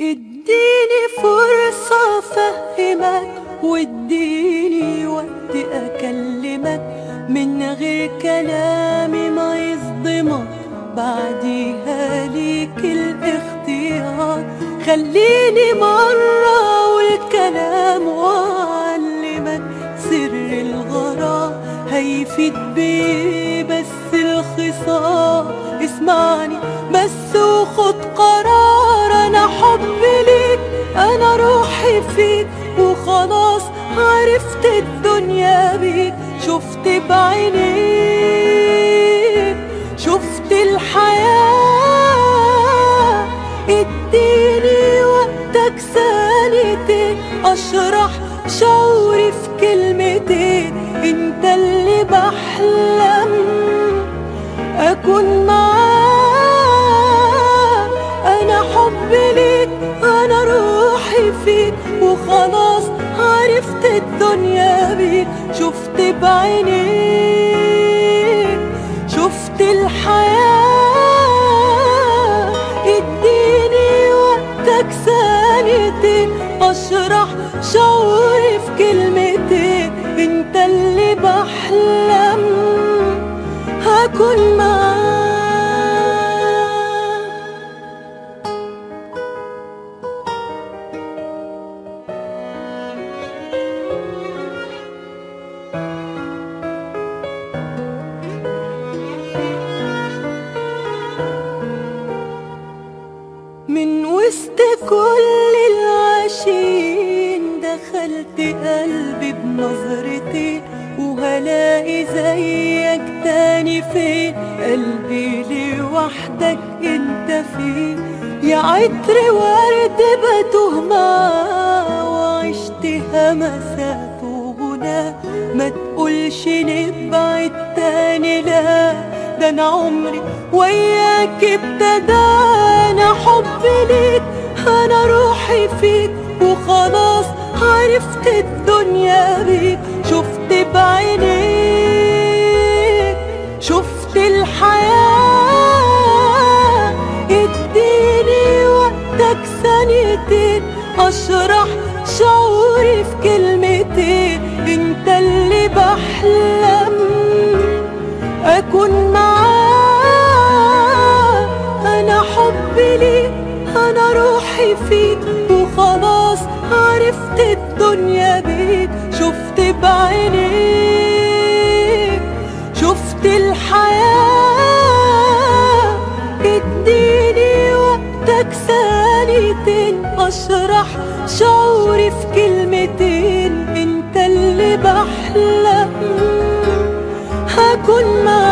اديني فرصة أفهمك واديني وقت أكلمك. من غير كلامي ما يصدمك بعديها ليك الاختيار. خليني مرة والكلام واعلمك سر الغرام هيفيد بيه بس الخصام اسمعني بس وخد قرار. فيك وخلاص عرفت الدنيا بيك. شفت بعينيك شفت الحياة. اديني وقتك ثانيتين أشرح شعوري في كلمتين وخلاص عرفت الدنيا بيك شفت بعينيك شفت الحياة. اديني وقتك ثانيتين أشرح شعوري في كلمتين. انت اللي بحلم هكون معاك. وسط كل العاشقين دخلت قلبي بنظرتين وهلاقي زيك تاني فين قلبي لوحدك انت فين يا عطر ورد بتوه معاه وعشت همسات وغنى ما تقولش نبعد تاني لا ده أنا عمري وياك ابتدى فيك وخلاص عرفت الدنيا بيك شفت بعينيك شفت الحياة. اديني وقتك ثانيتين أشرح شعوري في كلمتين. أنت اللي بحلم أكون معاك أنا حبي ليك أنا روحي فيك. عرفت الدنيا بيك شفت بعينيك شفت الحياة. اديني وقتك ثانيتين أشرح شعوري في كلمتين. أنت اللي بحلم هكون معاك.